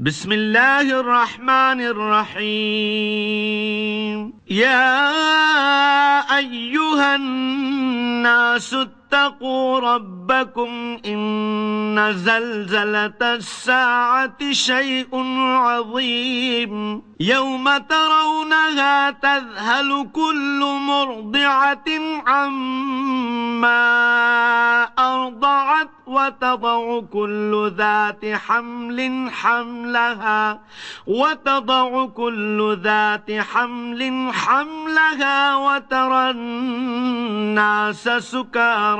بسم الله الرحمن الرحيم يا أيها الناس اتقوا ربكم إن زلزلة الساعة شيء عظيم. يوم ترونها تذهل كل مرضعة عما أرضعت وتضع كل ذات حمل حملها وتضع كل ذات حمل حملها وترى الناس سكارى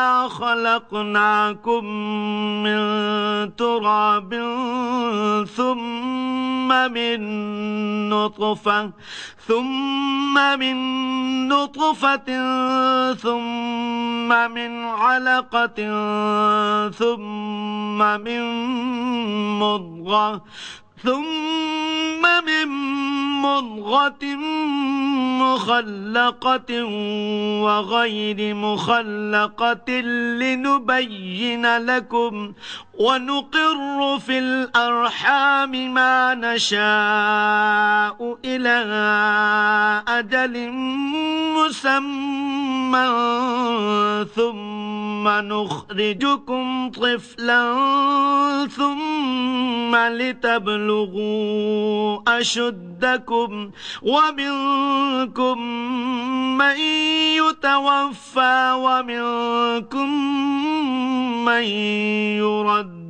فإنا خلقناكم من تراب ثم من نطفة ثم من نطفة ثم من علقة ثم من مضغة ثم من مضغة مخلقة وغير مخلقة لنبين لكم ونقر في الأرحام ما نشاء إلى أجل مسمى ثم نخرجكم طفلا ثم لتبلغوا أشدكم ومنكم من يتوفى ومنكم من يرد one.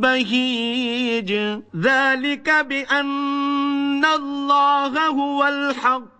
بهيج. ذلك بأن الله هو الحق.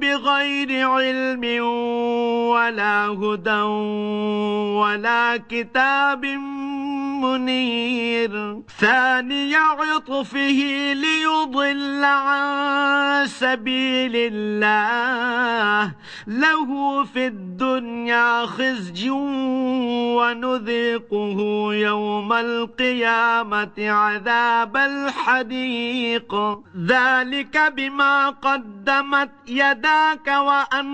بغير علم ولا هدى ولا كتاب منير. ثاني عطفه ليضل عن سبيل الله. له في الدنيا خزي ونذيقه يوم القيامة عذاب الحديق. ذلك بما قدمت يداك وأن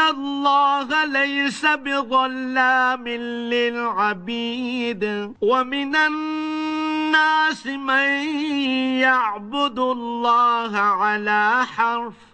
الله ليس بظلام للعبيد ومن الناس من يعبد الله على حرف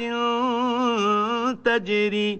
تجري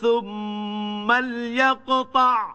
ثم ليقطع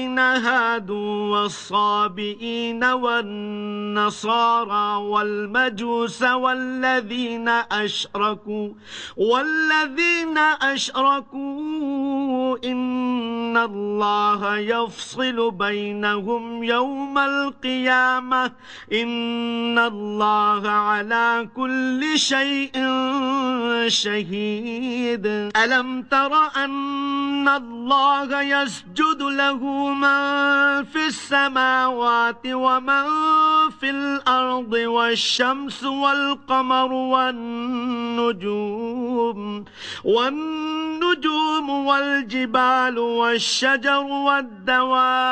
الذين هادوا والصابئين والنصارى والمجوس والذين أشركوا والذين أشركوا. إن الله يفصل بينهم يوم القيامة. إن الله على كل شيء شهيد. ألم تر أن الله يسجد له من في السماوات ومن في الأرض والشمس والقمر والنجوم والنجوم والجبال والشجر والدواب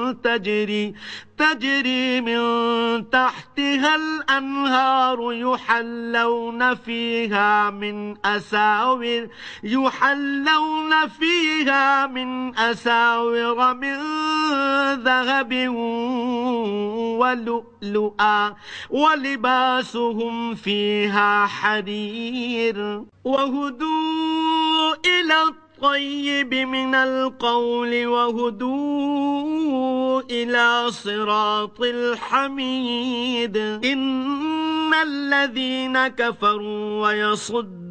تجري تجري من تحتها الأنهار يحلون فيها من أساور يحلون فيها من أساور من ذهب ولؤلؤا ولباسهم فيها حرير. وهدوا إلى الطيب من القول وهدوا إلى صراط الحميد. إن الذين كفروا ويصدون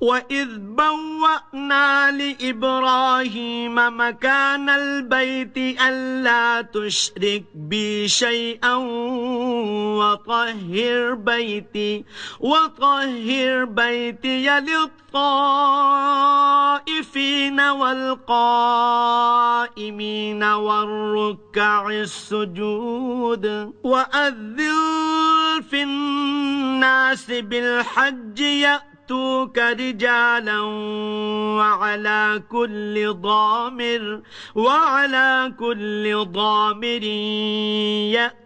وإذ بوأنا لإبراهيم مكان البيت ألا تشرك بي شيئا وطهر بيتي وطهر بيتي للطائفين والقائمين والركع السجود وأذن في الناس بالحج يأتوك رجالا وعلى كل ضامر وعلى كل ضامر يأتي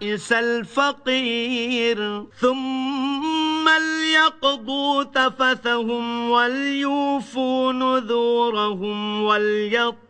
البائس الفقير ثم ليقضوا تفثهم وليوفوا نذورهم وليطلقوا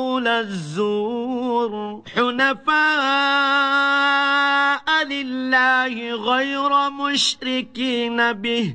قول الزور حنفاء لله غير مشركين به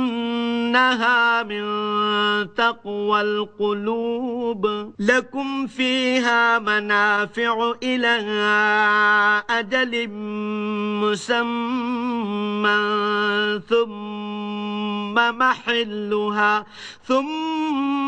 إنها من تقوى القلوب. لكم فيها منافع إلى أجل مسمى ثم محلها ثم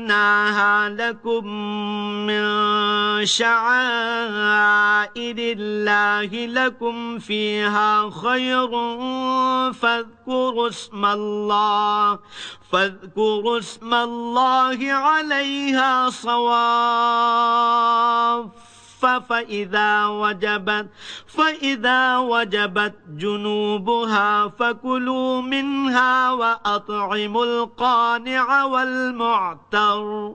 جعلناها لكم من شعائر الله لكم فيها خير. فاذكروا اسم الله فاذكروا اسم الله عليها صواف. فإذا وجبت فإذا وجبت جنوبها فكلوا منها وأطعموا القانع والمعتر.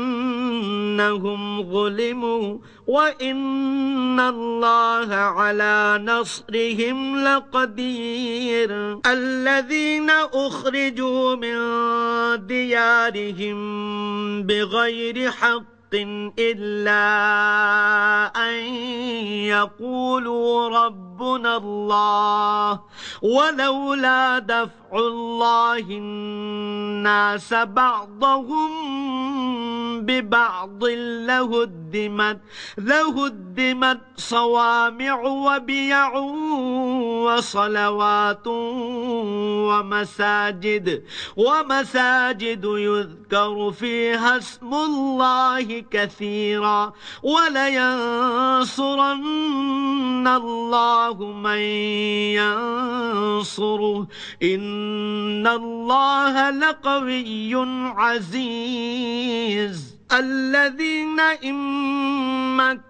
بأنهم ظلموا وإن الله على نصرهم لقدير الذين أخرجوا من ديارهم بغير حق إلا أن يقولوا ربنا الله ولولا دفع الله الناس بعضهم ببعض لهدمت لهدمت صوامع وبيع وصلوات ومساجد ومساجد يذكر فيها اسم الله كثيرا ولينصرن الله من ينصره. إن الله لقوي عزيز. الذين إن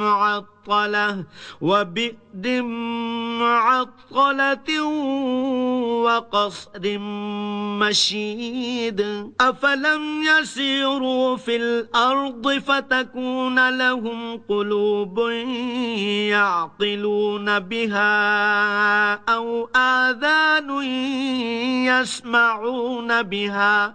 معطلة وبئر معطلة وقصر مشيد. أفلم يسيروا في الأرض فتكون لهم قلوب يعقلون بها أو آذان يسمعون بها.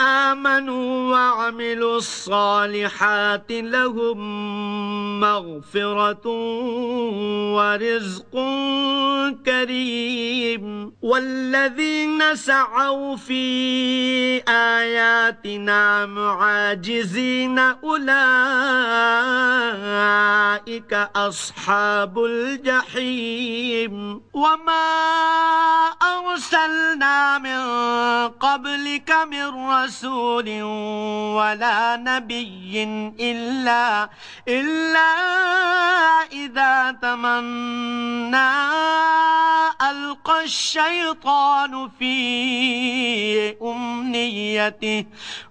آمنوا وعملوا الصالحات لهم مغفرة ورزق كريم. والذين سعوا في آياتنا معاجزين أولئك أصحاب الجحيم. وما أرسلنا من قبلك من رسول ولا نبي إلا, إلا إذا تمنى ألقى الشيطان في أمنيته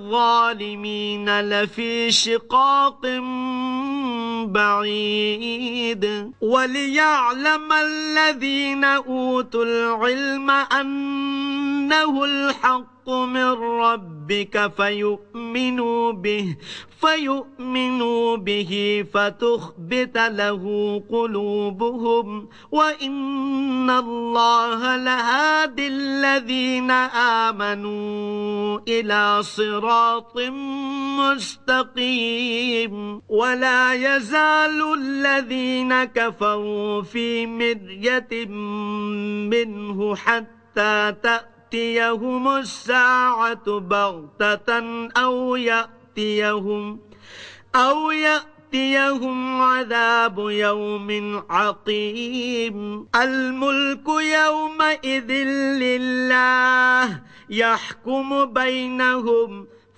الظالمين لفي شقاق بعيد. وليعلم الذين أوتوا العلم أنه الحق من ربك فيؤمنوا به فيؤمنوا به فتخبت له قلوبهم. وإن الله لهادي الذين آمنوا إلى صراط مستقيم. ولا يزال الذين كفروا في مرية منه حتى تأتيهم الساعة بغتة أو يأتي يأتيهم أو يأتيهم عذاب يوم عقيم. الملك يومئذ لله يحكم بينهم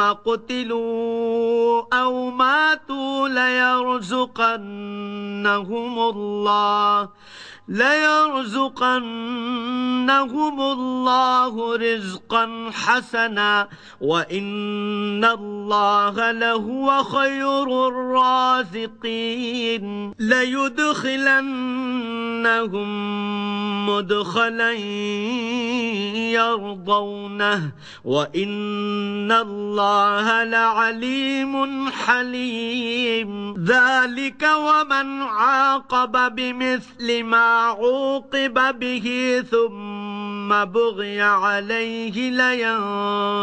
قتلوا أو ماتوا ليرزقنهم الله. ليرزقنهم الله رزقا حسنا وإن الله لهو خير الرازقين. ليدخلنهم مدخلا يرضونه وإن الله لعليم حليم. ذلك ومن عاقب بمثل ما عوقب به ثم بغي عليه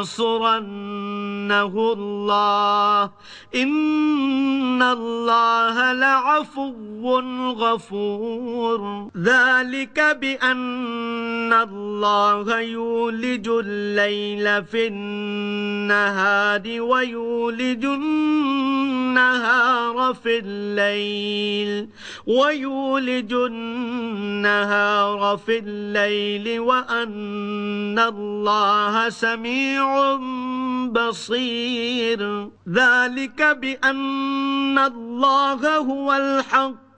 لينصرنه الله. إن الله لعفو غفور. ذلك بأن الله يولج الليل في النهار ويولج النهار في الليل ويولج النهار في الليل وأن الله سميع بصير ذلك بأن الله هو الحق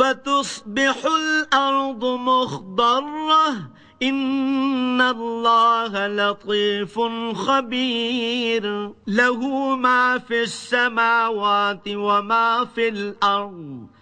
فتصبح الأرض مخضرة. إن الله لطيف خبير. له ما في السماوات وما في الأرض.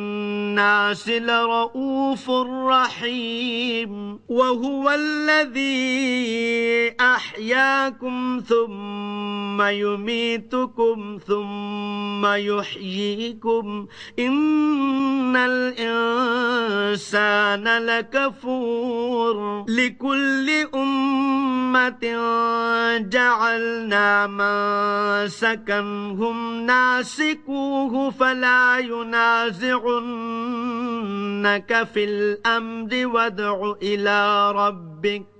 الناس لرؤوف رحيم وهو الذي أحياكم ثم يميتكم ثم يحييكم. إن الإنسان لكفور. لكل أمة جعلنا من سكنهم ناسكوه فلا ينازعنك في الأمر وادع إلى ربك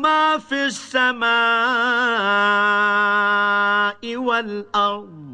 ما في السماء والأرض.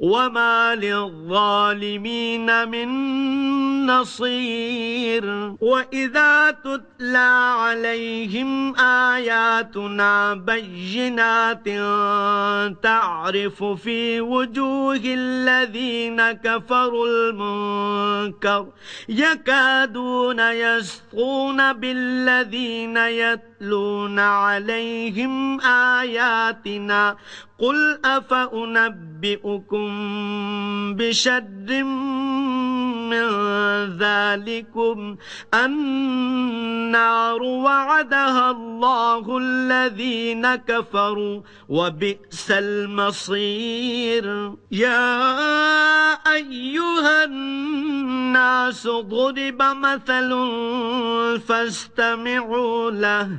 وما للظالمين من نصير وإذا تتلى عليهم آياتنا بينات تعرف في وجوه الذين كفروا المنكر يكادون يسقون بالذين يتلون عليهم آياتنا قل أفأنبئكم بشد من ذلكم النار وعدها الله الذين كفروا وبئس المصير يا أيها الناس ضرب مثل فاستمعوا له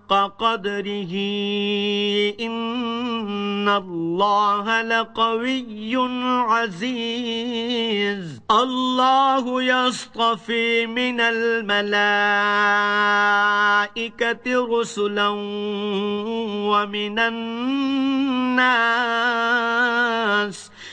قدره. إن الله لقوي عزيز. الله يصطفي من الملائكة رسلا ومن الناس.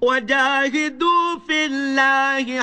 وجاهدوا في الله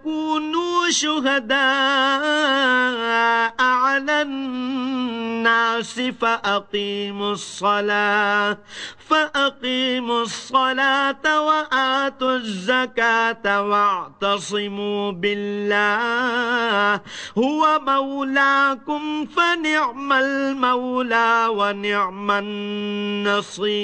تكونوا شهداء على الناس فأقيموا الصلاة فأقيموا الصلاة وآتوا الزكاة واعتصموا بالله. هو مولاكم فنعم المولى ونعم النصير.